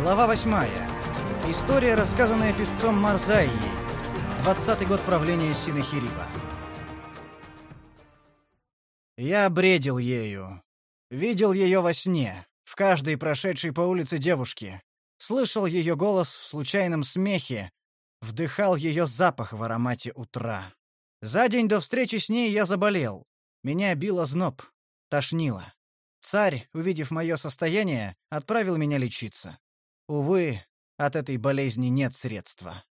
Глава восьмая. История, рассказанная песцом Марзайей. Двадцатый год правления Синахириба. Я бредил ею. Видел ее во сне, в каждой прошедшей по улице девушке. Слышал ее голос в случайном смехе, вдыхал ее запах в аромате утра. За день до встречи с ней я заболел. Меня било зноб, тошнило. Царь, увидев мое состояние, отправил меня лечиться. Увы, от этой болезни нет средства.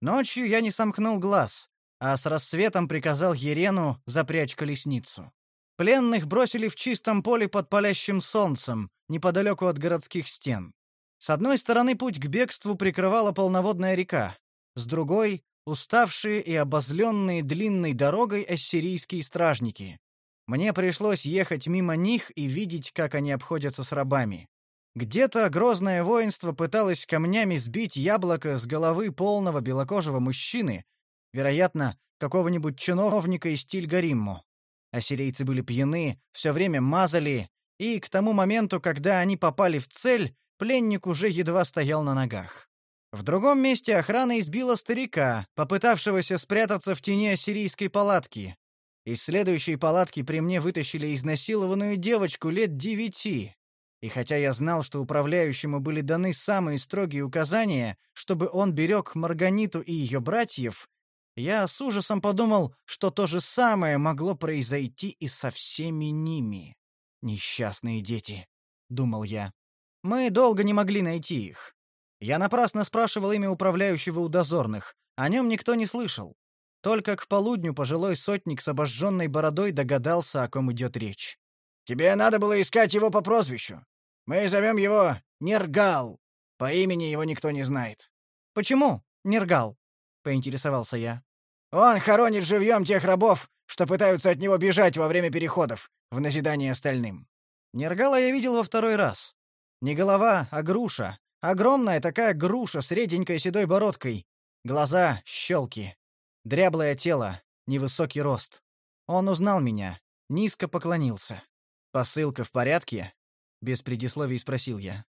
Ночью я не сомкнул глаз, а с рассветом приказал Ерену запрячь колесницу. Пленных бросили в чистом поле под палящим солнцем, неподалеку от городских стен. С одной стороны путь к бегству прикрывала полноводная река, с другой — уставшие и обозленные длинной дорогой ассирийские стражники. Мне пришлось ехать мимо них и видеть, как они обходятся с рабами. Где-то грозное воинство пыталось камнями сбить яблоко с головы полного белокожего мужчины, вероятно, какого-нибудь чиновника из Тильгаримму. Ассирийцы были пьяны, все время мазали, и к тому моменту, когда они попали в цель, пленник уже едва стоял на ногах. В другом месте охрана избила старика, попытавшегося спрятаться в тени ассирийской палатки, из следующей палатки при мне вытащили изнасилованную девочку лет девяти. И хотя я знал, что управляющему были даны самые строгие указания, чтобы он берег Марганиту и ее братьев, я с ужасом подумал, что то же самое могло произойти и со всеми ними. «Несчастные дети», — думал я. Мы долго не могли найти их. Я напрасно спрашивал имя управляющего у дозорных. О нем никто не слышал. Только к полудню пожилой сотник с обожженной бородой догадался, о ком идет речь. «Тебе надо было искать его по прозвищу. Мы зовем его Нергал. По имени его никто не знает». «Почему Нергал?» — поинтересовался я. «Он хоронит живьем тех рабов, что пытаются от него бежать во время переходов, в назидание остальным». Нергала я видел во второй раз. Не голова, а груша. Огромная такая груша с реденькой седой бородкой. Глаза — щелки. Дряблое тело, невысокий рост. Он узнал меня, низко поклонился. «Посылка в порядке?» — без предисловий спросил я.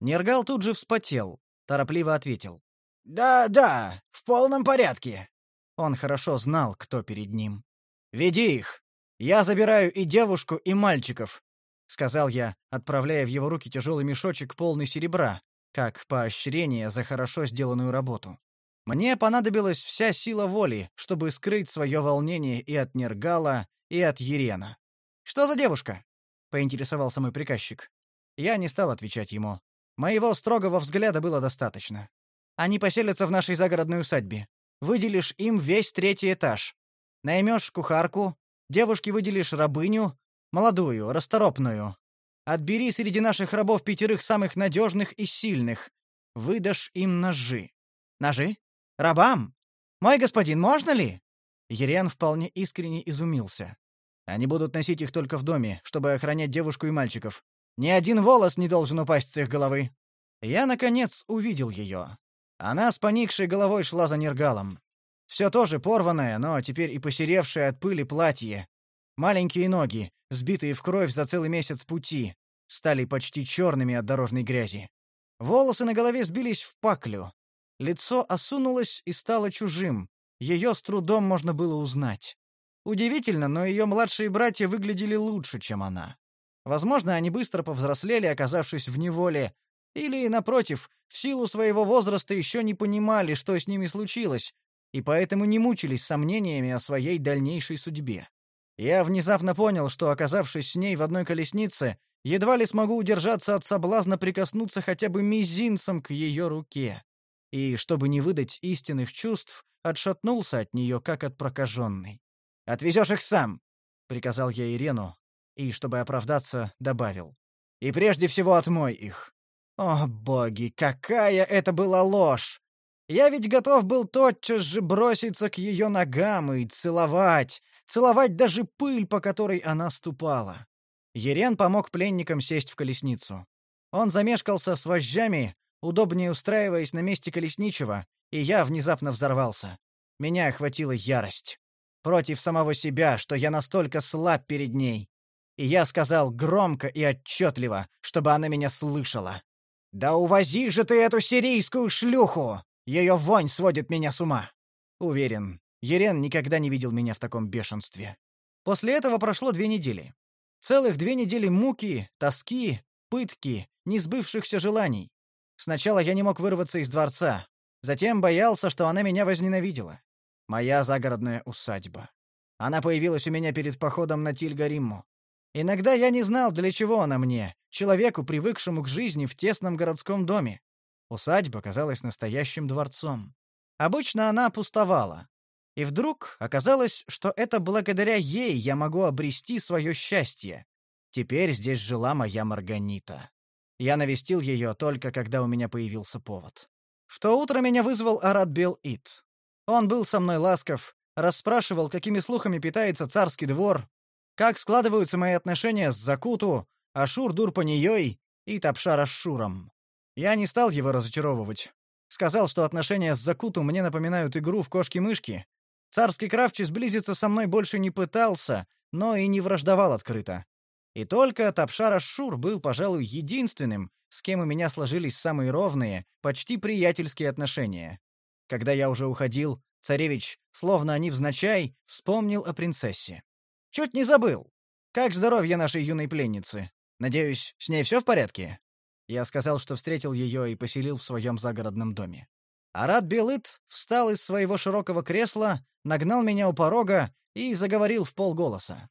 Нергал тут же вспотел, торопливо ответил. «Да, да, в полном порядке». Он хорошо знал, кто перед ним. «Веди их. Я забираю и девушку, и мальчиков», — сказал я, отправляя в его руки тяжелый мешочек, полный серебра, как поощрение за хорошо сделанную работу. Мне понадобилась вся сила воли, чтобы скрыть свое волнение и от Нергала, и от Ерена. «Что за девушка?» — поинтересовался мой приказчик. Я не стал отвечать ему. Моего строгого взгляда было достаточно. Они поселятся в нашей загородной усадьбе. Выделишь им весь третий этаж. Наймешь кухарку, девушке выделишь рабыню, молодую, расторопную. Отбери среди наших рабов пятерых самых надежных и сильных. Выдашь им ножи. Ножи? Рабам? Мой господин, можно ли? Ерен вполне искренне изумился. Они будут носить их только в доме, чтобы охранять девушку и мальчиков. Ни один волос не должен упасть с их головы. Я наконец увидел ее. Она с поникшей головой шла за нергалом. Все тоже порванное, но теперь и посеревшее от пыли платье. Маленькие ноги, сбитые в кровь за целый месяц пути, стали почти черными от дорожной грязи. Волосы на голове сбились в паклю, Лицо осунулось и стало чужим. Ее с трудом можно было узнать. Удивительно, но ее младшие братья выглядели лучше, чем она. Возможно, они быстро повзрослели, оказавшись в неволе, или, напротив, в силу своего возраста еще не понимали, что с ними случилось, и поэтому не мучились сомнениями о своей дальнейшей судьбе. Я внезапно понял, что, оказавшись с ней в одной колеснице, едва ли смогу удержаться от соблазна прикоснуться хотя бы мизинцем к ее руке и, чтобы не выдать истинных чувств, отшатнулся от нее, как от прокаженной. «Отвезешь их сам!» — приказал я Ирену, и, чтобы оправдаться, добавил. «И прежде всего отмой их». О, боги, какая это была ложь! Я ведь готов был тотчас же броситься к ее ногам и целовать, целовать даже пыль, по которой она ступала. Ерен помог пленникам сесть в колесницу. Он замешкался с вожжами, удобнее устраиваясь на месте колесничего, и я внезапно взорвался. Меня охватила ярость. Против самого себя, что я настолько слаб перед ней. И я сказал громко и отчетливо, чтобы она меня слышала. «Да увози же ты эту сирийскую шлюху! Ее вонь сводит меня с ума!» Уверен, Ерен никогда не видел меня в таком бешенстве. После этого прошло две недели. Целых две недели муки, тоски, пытки, несбывшихся желаний. Сначала я не мог вырваться из дворца, затем боялся, что она меня возненавидела. Моя загородная усадьба. Она появилась у меня перед походом на Тильгаримму. Иногда я не знал, для чего она мне, человеку, привыкшему к жизни в тесном городском доме. Усадьба казалась настоящим дворцом. Обычно она пустовала. И вдруг оказалось, что это благодаря ей я могу обрести свое счастье. Теперь здесь жила моя Марганита. Я навестил ее только когда у меня появился повод. В то утро меня вызвал Арат Бел-Ит. Он был со мной ласков, расспрашивал, какими слухами питается царский двор, как складываются мои отношения с Закуту, Ашур-Дур-Панией и Тапшар-Ашшуром. Я не стал его разочаровывать. Сказал, что отношения с Закуту мне напоминают игру в кошки-мышки. Царский Кравчий сблизиться со мной больше не пытался, но и не враждовал открыто. И только Тапшар-Ашшур был, пожалуй, единственным, с кем у меня сложились самые ровные, почти приятельские отношения. Когда я уже уходил, царевич, словно невзначай, вспомнил о принцессе. Чуть не забыл. Как здоровье нашей юной пленницы? Надеюсь, с ней все в порядке? Я сказал, что встретил ее и поселил в своем загородном доме. Арат Белыт встал из своего широкого кресла, нагнал меня у порога и заговорил в полголоса.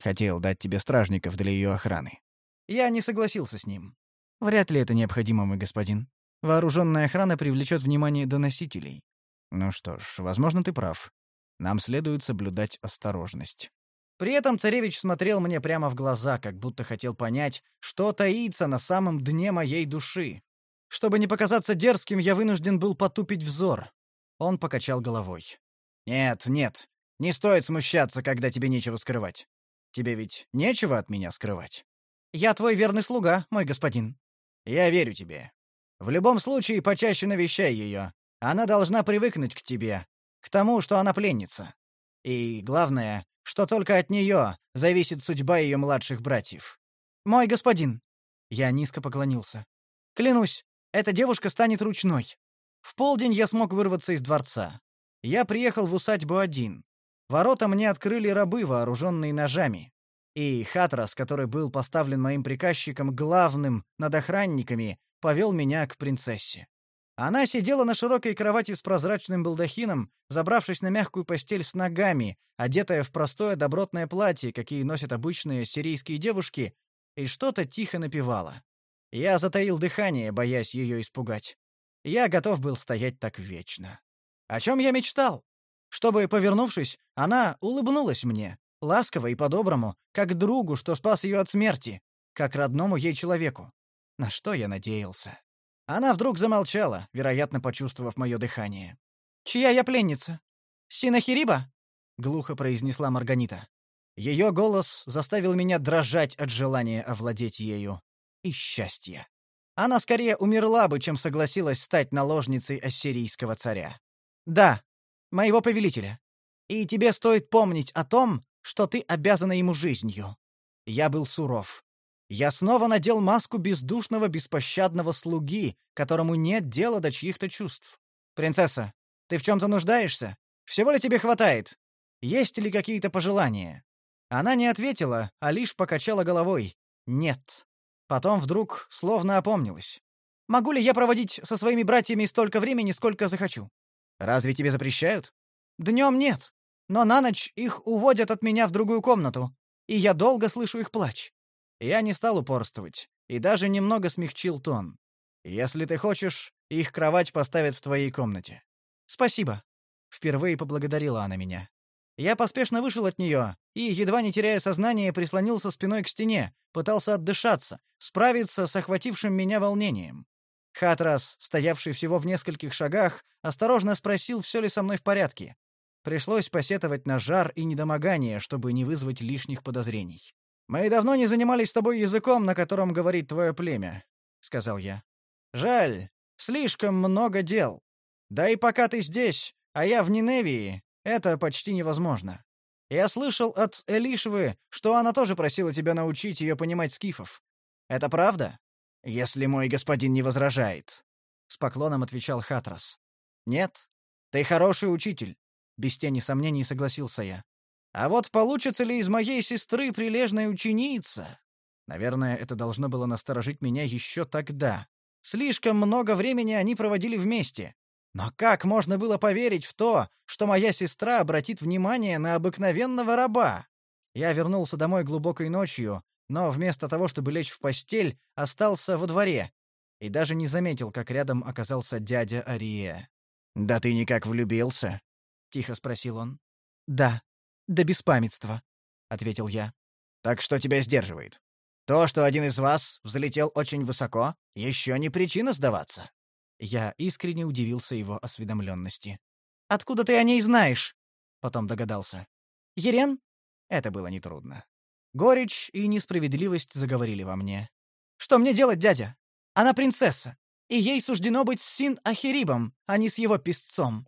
Хотел дать тебе стражников для ее охраны. Я не согласился с ним. Вряд ли это необходимо, мой господин. Вооруженная охрана привлечет внимание доносителей. Ну что ж, возможно, ты прав. Нам следует соблюдать осторожность. При этом царевич смотрел мне прямо в глаза, как будто хотел понять, что таится на самом дне моей души. Чтобы не показаться дерзким, я вынужден был потупить взор. Он покачал головой. «Нет, нет, не стоит смущаться, когда тебе нечего скрывать. Тебе ведь нечего от меня скрывать. Я твой верный слуга, мой господин. Я верю тебе. В любом случае, почаще навещай ее. Она должна привыкнуть к тебе, к тому, что она пленница. И главное, что только от нее зависит судьба ее младших братьев. Мой господин, я низко поклонился. Клянусь, эта девушка станет ручной. В полдень я смог вырваться из дворца. Я приехал в усадьбу один. Ворота мне открыли рабы, вооруженные ножами. И Хатрас, который был поставлен моим приказчиком главным над охранниками, повел меня к принцессе. Она сидела на широкой кровати с прозрачным балдахином, забравшись на мягкую постель с ногами, одетая в простое добротное платье, какие носят обычные сирийские девушки, и что-то тихо напевала. Я затаил дыхание, боясь ее испугать. Я готов был стоять так вечно. О чем я мечтал? Чтобы, повернувшись, она улыбнулась мне, ласково и по-доброму, как другу, что спас ее от смерти, как родному ей человеку. На что я надеялся? Она вдруг замолчала, вероятно, почувствовав мое дыхание. «Чья я пленница? Синахириба?» — глухо произнесла Марганита. Ее голос заставил меня дрожать от желания овладеть ею. И счастья. Она скорее умерла бы, чем согласилась стать наложницей ассирийского царя. «Да, моего повелителя. И тебе стоит помнить о том, что ты обязана ему жизнью». Я был суров. Я снова надел маску бездушного, беспощадного слуги, которому нет дела до чьих-то чувств. Принцесса, ты в чем-то нуждаешься? Всего ли тебе хватает? Есть ли какие-то пожелания? Она не ответила, а лишь покачала головой. Нет. Потом вдруг словно опомнилась. Могу ли я проводить со своими братьями столько времени, сколько захочу? Разве тебе запрещают? Днем нет, но на ночь их уводят от меня в другую комнату, и я долго слышу их плач. Я не стал упорствовать и даже немного смягчил тон. Если ты хочешь, их кровать поставят в твоей комнате. Спасибо. Впервые поблагодарила она меня. Я поспешно вышел от нее и, едва не теряя сознание, прислонился спиной к стене, пытался отдышаться, справиться с охватившим меня волнением. Хатрас, стоявший всего в нескольких шагах, осторожно спросил, все ли со мной в порядке. Пришлось посетовать на жар и недомогание, чтобы не вызвать лишних подозрений. «Мы давно не занимались с тобой языком, на котором говорит твое племя», — сказал я. «Жаль, слишком много дел. Да и пока ты здесь, а я в Ниневии, это почти невозможно. Я слышал от Элишвы, что она тоже просила тебя научить ее понимать скифов. Это правда?» если мой господин не возражает», — с поклоном отвечал Хатрас. «Нет, ты хороший учитель», — без тени сомнений согласился я. «А вот получится ли из моей сестры прилежная ученица?» Наверное, это должно было насторожить меня еще тогда. Слишком много времени они проводили вместе. Но как можно было поверить в то, что моя сестра обратит внимание на обыкновенного раба? Я вернулся домой глубокой ночью, но вместо того, чтобы лечь в постель, остался во дворе и даже не заметил, как рядом оказался дядя Ария. «Да ты никак влюбился?» — тихо спросил он. «Да, до беспамятства», — ответил я. «Так что тебя сдерживает? То, что один из вас взлетел очень высоко, еще не причина сдаваться». Я искренне удивился его осведомленности. «Откуда ты о ней знаешь?» — потом догадался. «Ерен?» Это было нетрудно. Горечь и несправедливость заговорили во мне. «Что мне делать, дядя? Она принцесса, и ей суждено быть с Син Ахирибом, а не с его песцом».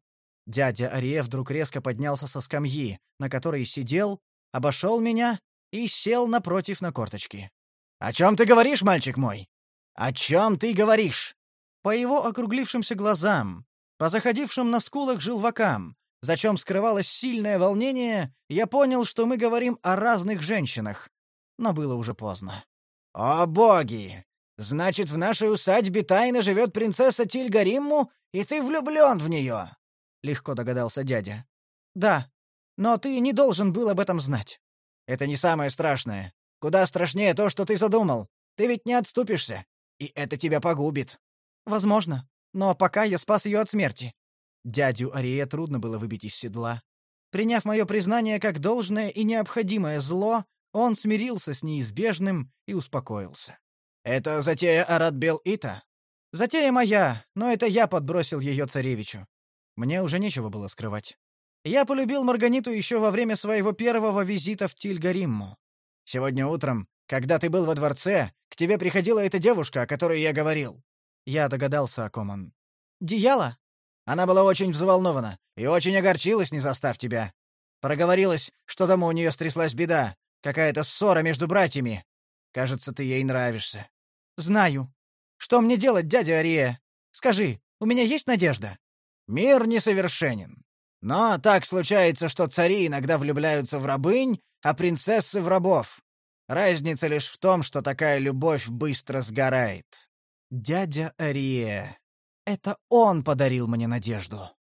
Дядя Арие вдруг резко поднялся со скамьи, на которой сидел, обошел меня и сел напротив на корточки. «О чем ты говоришь, мальчик мой? О чем ты говоришь?» По его округлившимся глазам, по заходившим на скулах желвакам, за чем скрывалось сильное волнение, я понял, что мы говорим о разных женщинах. Но было уже поздно. «О боги! Значит, в нашей усадьбе тайно живет принцесса Тильгаримму, и ты влюблен в нее!» — легко догадался дядя. «Да, но ты не должен был об этом знать. Это не самое страшное. Куда страшнее то, что ты задумал. Ты ведь не отступишься, и это тебя погубит». «Возможно, но пока я спас ее от смерти. Дядю Ария трудно было выбить из седла. Приняв мое признание как должное и необходимое зло, он смирился с неизбежным и успокоился. «Это затея Арат-Бел-Ита?» «Затея моя, но это я подбросил ее царевичу. Мне уже нечего было скрывать. Я полюбил Марганиту еще во время своего первого визита в Тильгаримму. Сегодня утром, когда ты был во дворце, к тебе приходила эта девушка, о которой я говорил». Я догадался, о ком он. «Дияла?» Она была очень взволнована и очень огорчилась, не застав тебя. Проговорилась, что дома у нее стряслась беда, какая-то ссора между братьями. Кажется, ты ей нравишься. Знаю. Что мне делать, дядя Ария? Скажи, у меня есть надежда? Мир несовершенен. Но так случается, что цари иногда влюбляются в рабынь, а принцессы в рабов. Разница лишь в том, что такая любовь быстро сгорает. Дядя Ария. Это он подарил мне надежду.